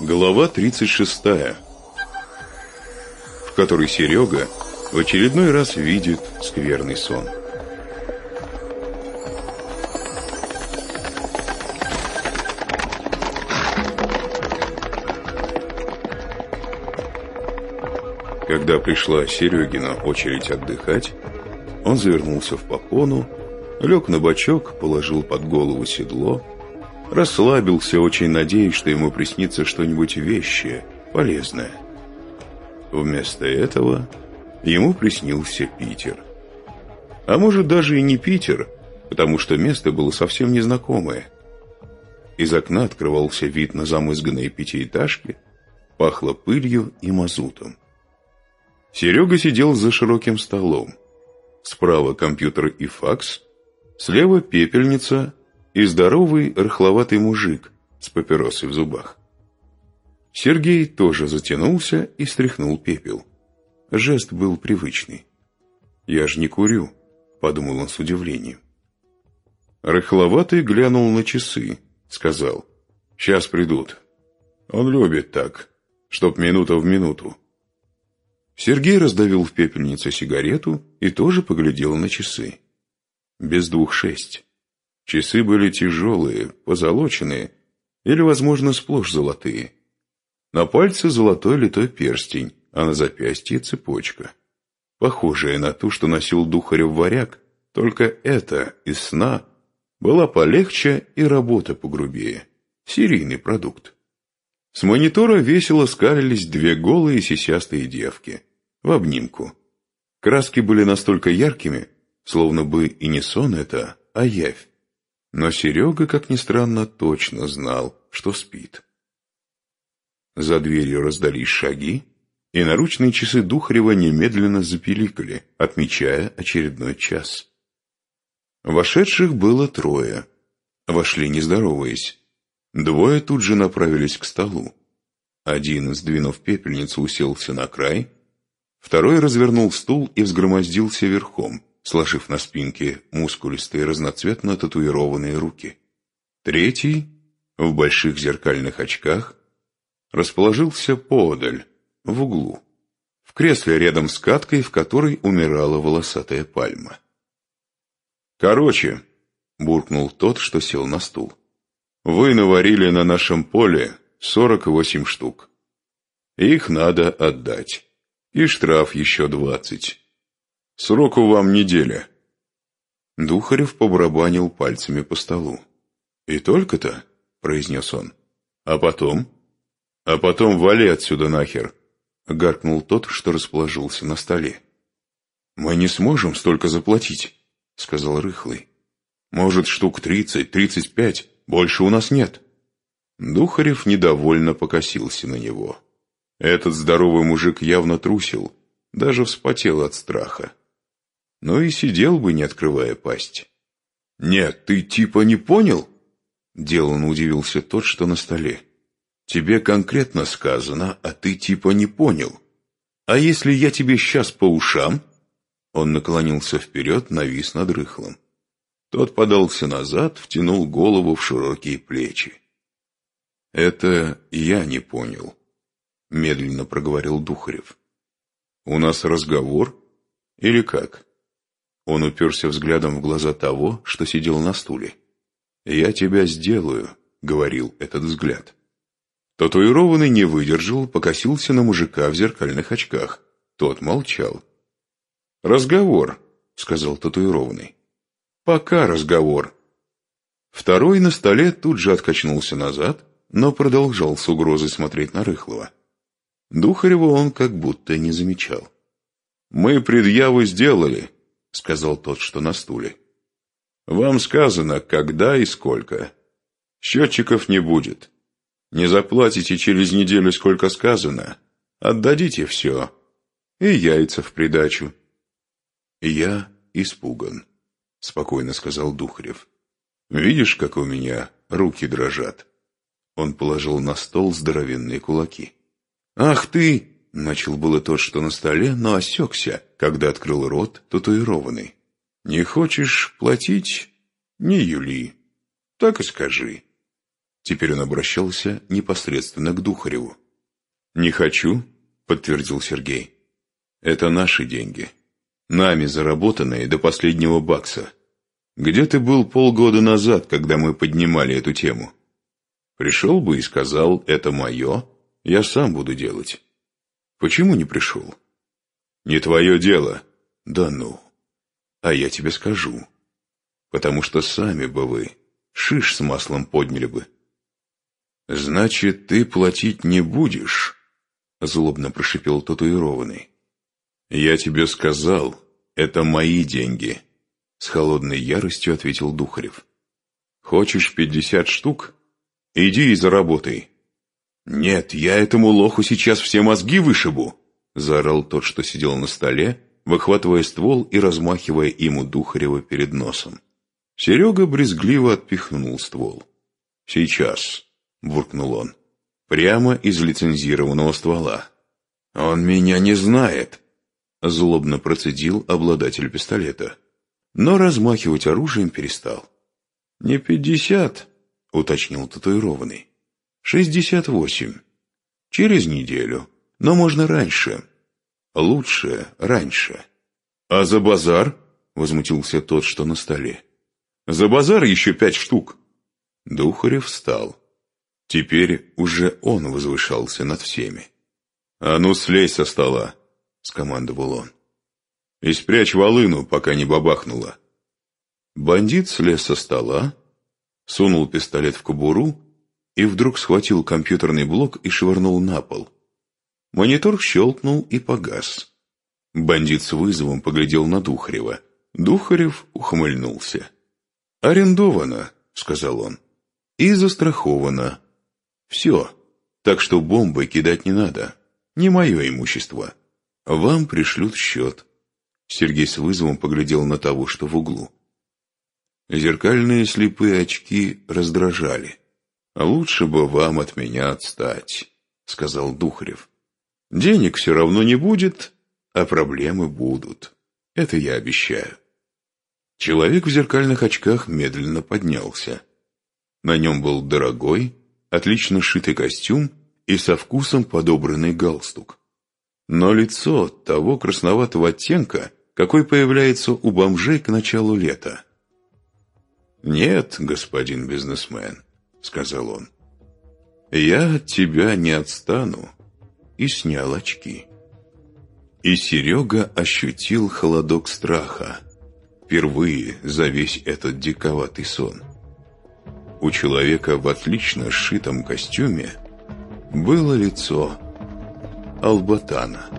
Глава 36, в которой Серега в очередной раз видит скверный сон. Когда пришла Серегина очередь отдыхать, он завернулся в попону, лег на бочок, положил под голову седло, расслабился, очень надеясь, что ему приснится что-нибудь вещее, полезное. Вместо этого ему приснился Питер. А может, даже и не Питер, потому что место было совсем незнакомое. Из окна открывался вид на замызганные пятиэтажки, пахло пылью и мазутом. Серега сидел за широким столом. Справа компьютер и факс, слева пепельница и здоровый рыхловатый мужик с папиросой в зубах. Сергей тоже затянулся и стряхнул пепел. Жест был привычный. «Я ж не курю», — подумал он с удивлением. Рыхловатый глянул на часы, сказал. «Сейчас придут. Он любит так, чтоб минута в минуту». Сергей раздавил в пепельнице сигарету и тоже поглядел на часы. Без двух шесть. Часы были тяжелые, позолоченные или, возможно, сплошь золотые. На пальце золотой литой перстень, а на запястье цепочка. Похожая на ту, что носил Духарев варяг, только это из сна была полегче и работа погрубее. Серийный продукт. С монитора весело скалились две голые сисястые девки. В обнимку. Краски были настолько яркими, словно бы и не сон это, а явь. Но Серега, как ни странно, точно знал, что спит. За дверью раздались шаги, и наручные часы Духарева немедленно запиликали, отмечая очередной час. Вошедших было трое. Вошли не здороваясь. Двое тут же направились к столу. Один, сдвинув пепельницу, уселся на край, второй развернул стул и взгромоздился верхом, сложив на спинке мускулистые разноцветно татуированные руки. Третий, в больших зеркальных очках, расположился подаль, в углу, в кресле рядом с каткой, в которой умирала волосатая пальма. «Короче», — буркнул тот, что сел на стул, — «вы наварили на нашем поле сорок восемь штук. Их надо отдать. И штраф еще двадцать. Сроку вам неделя». Духарев побарабанил пальцами по столу. «И только-то?» — произнес он. «А потом?» «А потом вали отсюда нахер!» — гаркнул тот, что расположился на столе. «Мы не сможем столько заплатить», — сказал Рыхлый. «Может, штук тридцать, тридцать пять, больше у нас нет». Духарев недовольно покосился на него. Этот здоровый мужик явно трусил, даже вспотел от страха но и сидел бы, не открывая пасть. «Нет, ты типа не понял?» Делан удивился тот, что на столе. «Тебе конкретно сказано, а ты типа не понял. А если я тебе сейчас по ушам?» Он наклонился вперед, навис над рыхлым. Тот подался назад, втянул голову в широкие плечи. «Это я не понял», — медленно проговорил Духарев. «У нас разговор? Или как?» Он уперся взглядом в глаза того, что сидел на стуле. «Я тебя сделаю», — говорил этот взгляд. Татуированный не выдержал, покосился на мужика в зеркальных очках. Тот молчал. «Разговор», — сказал татуированный. «Пока разговор». Второй на столе тут же откачнулся назад, но продолжал с угрозой смотреть на Рыхлова. Духарева он как будто не замечал. «Мы предъяву сделали», — сказал тот, что на стуле. «Вам сказано, когда и сколько. Счетчиков не будет. Не заплатите через неделю, сколько сказано. Отдадите все. И яйца в придачу». «Я испуган», — спокойно сказал Духарев. «Видишь, как у меня руки дрожат?» Он положил на стол здоровенные кулаки. «Ах ты!» Начал было тот, что на столе, но осекся, когда открыл рот татуированный. «Не хочешь платить? Не юли. Так и скажи». Теперь он обращался непосредственно к Духареву. «Не хочу», — подтвердил Сергей. «Это наши деньги. Нами заработанные до последнего бакса. Где ты был полгода назад, когда мы поднимали эту тему? Пришел бы и сказал, это мое, я сам буду делать. Почему не пришел? Не твое дело. Да ну. А я тебе скажу. Потому что сами бы вы шиш с маслом подняли бы. Значит, ты платить не будешь? Злобно прошипел татуированный. Я тебе сказал, это мои деньги. С холодной яростью ответил Духарев. Хочешь пятьдесят штук? Иди и заработай. Нет, я этому лоху сейчас все мозги вышибу, заорал тот, что сидел на столе, выхватывая ствол и размахивая им у Духарева перед носом. Серега брезгливо отпихнул ствол. «Сейчас», — буркнул он, — «прямо из лицензированного ствола». «Он меня не знает», — злобно процедил обладатель пистолета но размахивать оружием перестал. «Не пятьдесят», — уточнил татуированный. «Шестьдесят восемь. Через неделю, но можно раньше. Лучше раньше». «А за базар?» — возмутился тот, что на столе. «За базар еще пять штук». Духарев встал. Теперь уже он возвышался над всеми. «А ну, слезь со стола!» — скомандовал он и спрячь волыну, пока не бабахнула. Бандит слез со стола, сунул пистолет в кобуру и вдруг схватил компьютерный блок и швырнул на пол. Монитор щелкнул и погас. Бандит с вызовом поглядел на Духарева. Духарев ухмыльнулся. «Арендовано», — сказал он, — «и застраховано. Все, так что бомбы кидать не надо. Не мое имущество. Вам пришлют счет. Сергей с вызовом поглядел на того, что в углу. Зеркальные слепые очки раздражали. «А лучше бы вам от меня отстать», — сказал Духарев. «Денег все равно не будет, а проблемы будут. Это я обещаю». Человек в зеркальных очках медленно поднялся. На нем был дорогой, отлично сшитый костюм и со вкусом подобранный галстук. Но лицо того красноватого оттенка какой появляется у бомжей к началу лета. «Нет, господин бизнесмен», — сказал он, — «я от тебя не отстану», и снял очки. И Серега ощутил холодок страха, впервые за весь этот диковатый сон. У человека в отлично сшитом костюме было лицо Албатана.